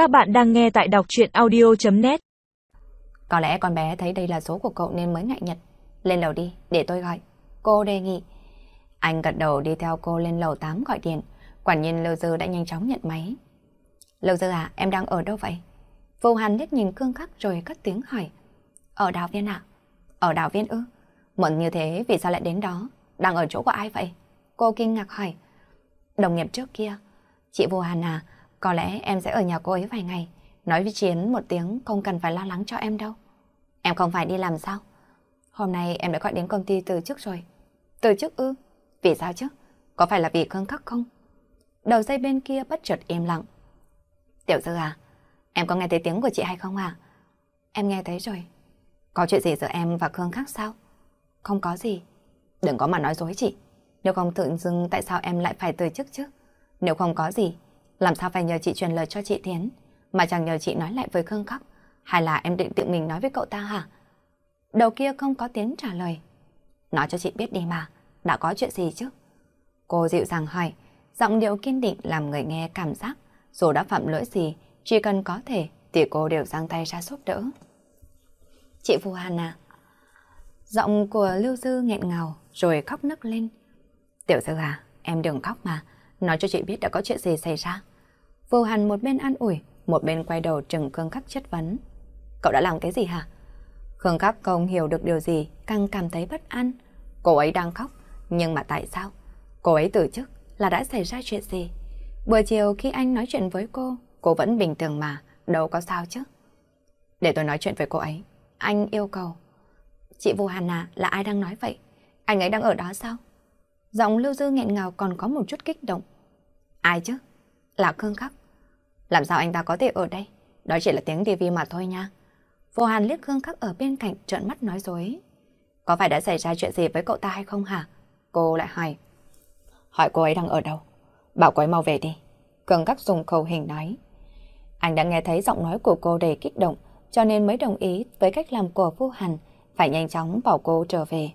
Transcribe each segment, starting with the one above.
Các bạn đang nghe tại đọc chuyện audio.net Có lẽ con bé thấy đây là số của cậu nên mới ngại nhật. Lên lầu đi, để tôi gọi. Cô đề nghị. Anh gật đầu đi theo cô lên lầu 8 gọi điện. Quả nhiên Lâu Dư đã nhanh chóng nhận máy. Lâu Dư à, em đang ở đâu vậy? Vô Hàn liếc nhìn cương khắc rồi cất tiếng hỏi. Ở đào viên ạ? Ở đào viên ư? Muộn như thế vì sao lại đến đó? Đang ở chỗ của ai vậy? Cô kinh ngạc hỏi. Đồng nghiệp trước kia. Chị Vô Hàn à, có lẽ em sẽ ở nhà cô ấy vài ngày. Nói với Chiến một tiếng không cần phải lo lắng cho em đâu. Em không phải đi làm sao? Hôm nay em đã gọi đến công ty từ chức rồi. Từ chức ư? Vì sao chứ? Có phải là vì cơn khắc không? Đầu dây bên kia bất chợt im lặng. Tiểu Dư à, em có nghe thấy tiếng của chị hay không à? Em nghe thấy rồi. Có chuyện gì giữa em và Khương Khắc sao? Không có gì. Đừng có mà nói dối chị. Nếu không tự dưng tại sao em lại phải từ chức chứ? Nếu không có gì, làm sao phải nhờ chị truyền lời cho chị Thiến, mà chẳng nhờ chị nói lại với Khương Khắc? Hay là em định tự mình nói với cậu ta hả? Đầu kia không có tiếng trả lời. Nói cho chị biết đi mà, đã có chuyện gì chứ? Cô dịu dàng hỏi, giọng điệu kiên định làm người nghe cảm giác, dù đã phạm lỗi gì, chỉ cần có thể thì cô đều giang tay ra giúp đỡ. Chị Vũ Hàn à? Giọng của Lưu Dư nghẹn ngào rồi khóc nức lên. Tiểu Dư à, em đừng khóc mà, nói cho chị biết đã có chuyện gì xảy ra. Vô Hàn một bên an ủi, một bên quay đầu trừng Khương Khắc chất vấn. Cậu đã làm cái gì hả? Khương Khắc không hiểu được điều gì, càng cảm thấy bất an. Cô ấy đang khóc, nhưng mà tại sao? Cô ấy từ chức là đã xảy ra chuyện gì? Buổi chiều khi anh nói chuyện với cô, cô vẫn bình thường mà, đâu có sao chứ. Để tôi nói chuyện với cô ấy. Anh yêu cầu. Chị Vô Hàn à, là ai đang nói vậy? Anh ấy đang ở đó sao? Giọng Lưu Dư nghẹn ngào còn có một chút kích động. Ai chứ? Là Khương Khắc. Làm sao anh ta có thể ở đây? Đó chỉ là tiếng tivi mà thôi nha. Vô Hàn liếc Khương Khắc ở bên cạnh trợn mắt nói dối. Có phải đã xảy ra chuyện gì với cậu ta hay không hả? Cô lại hỏi. Hỏi cô ấy đang ở đâu? Bảo cô ấy mau về đi. Khương Khắc dùng khẩu hình nói. Anh đã nghe thấy giọng nói của cô đầy kích động, cho nên mới đồng ý với cách làm của Vô Hàn, phải nhanh chóng bảo cô trở về.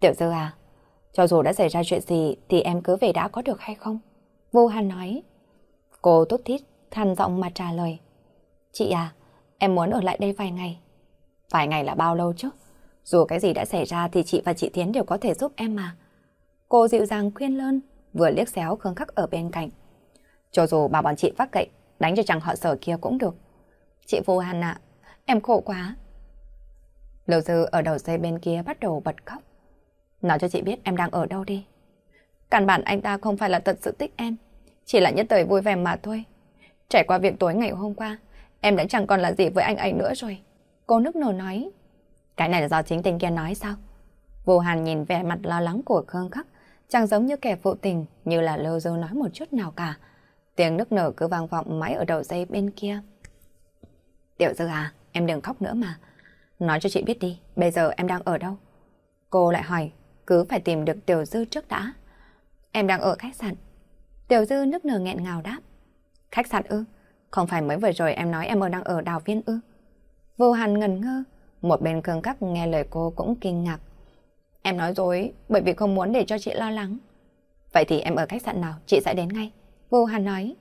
Tiểu Dư à, cho dù đã xảy ra chuyện gì thì em cứ về đã có được hay không? Vô Hàn nói. Cô tốt thít, than giọng mà trả lời. Chị à, em muốn ở lại đây vài ngày. Vài ngày là bao lâu chứ? Dù cái gì đã xảy ra thì chị và chị Thiến đều có thể giúp em mà. Cô dịu dàng khuyên lơn, vừa liếc xéo Khương Khắc ở bên cạnh. Cho dù bà bọn chị phát cậy, đánh cho chàng họ sở kia cũng được. Chị Vô Hàn ạ, em khổ quá. Lưu Dư ở đầu dây bên kia bắt đầu bật khóc. Nói cho chị biết em đang ở đâu đi. Căn bản anh ta không phải là thật sự thích em, chỉ là nhất thời vui vẻ mà thôi. Trải qua việc tối ngày hôm qua, em đã chẳng còn là gì với anh ấy nữa rồi. Cô nước nở nói. Cái này là do chính tình kia nói sao? Vô Hàn nhìn vẻ mặt lo lắng của Khương Khắc, chẳng giống như kẻ phụ tình như là Lưu Dư nói một chút nào cả. Tiếng nước nở cứ vang vọng mãi ở đầu dây bên kia. Tiểu Dư à, em đừng khóc nữa mà. Nói cho chị biết đi, bây giờ em đang ở đâu? Cô lại hỏi, cứ phải tìm được Tiểu Dư trước đã. Em đang ở khách sạn. Tiểu Dư nước nở nghẹn ngào đáp. Khách sạn ư? Không phải mới vừa rồi em nói em ở đang ở đào viên ư? Vô Hàn ngần ngơ, một bên cường Các nghe lời cô cũng kinh ngạc. Em nói dối bởi vì không muốn để cho chị lo lắng. Vậy thì em ở khách sạn nào, chị sẽ đến ngay. Vô Hàn nói.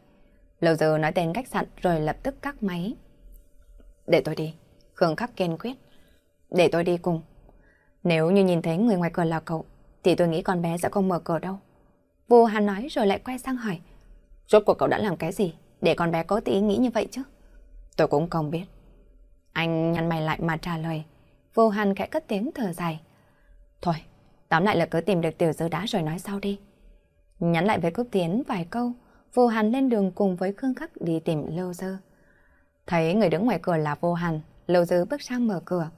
Lâu giờ nói tên khách sạn rồi lập tức cắt máy. Để tôi đi. Khương Khắc kiên quyết. Để tôi đi cùng. Nếu như nhìn thấy người ngoài cửa là cậu, thì tôi nghĩ con bé sẽ không mở cửa đâu. Vô Hàn nói rồi lại quay sang hỏi. Rốt cuộc cậu đã làm cái gì để con bé có tí nghĩ như vậy chứ? Tôi cũng không biết. Anh nhăn mày lại mà trả lời. Vô Hàn khẽ cất tiếng thở dài. Thôi, tóm lại là cứ tìm được tiểu dư đá rồi nói sau đi. Nhắn lại với Cúc Tiến vài câu, Vô Hàn lên đường cùng với Khương Khắc đi tìm Lâu Dơ. Thấy người đứng ngoài cửa là Vô Hàn, Lâu Dơ bước sang mở cửa.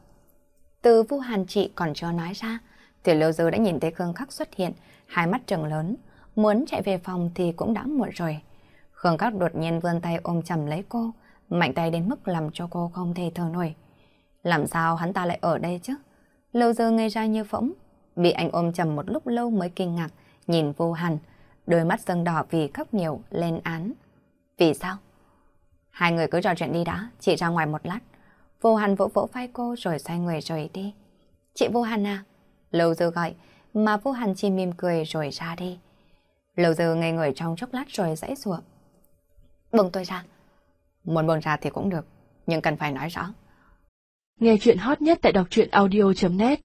Từ Vô Hàn chị còn cho nói ra, thì Lâu Dơ đã nhìn thấy Khương Khắc xuất hiện, hai mắt trừng lớn, muốn chạy về phòng thì cũng đã muộn rồi. Khương Khắc đột nhiên vươn tay ôm chầm lấy cô, mạnh tay đến mức làm cho cô không thể thở nổi. Làm sao hắn ta lại ở đây chứ? Lâu giờ ngây ra như phỗng, bị anh ôm chầm một lúc lâu mới kinh ngạc, nhìn Vô Hàn, đôi mắt sưng đỏ vì khóc nhiều lên án. Vì sao? Hai người cứ trò chuyện đi đã, chị ra ngoài một lát. Vô Hàn vỗ vỗ vai cô rồi xoay người rời đi. Chị Vô Hàn à? Lâu giờ gọi, mà Vô Hàn chỉ mỉm cười rồi ra đi. Lâu Dư ngây người trong chốc lát rồi dãy ruộng. Bông tôi ra. Muốn buông ra thì cũng được, nhưng cần phải nói rõ. Nghe chuyện hot nhất tại đọc truyện audio.net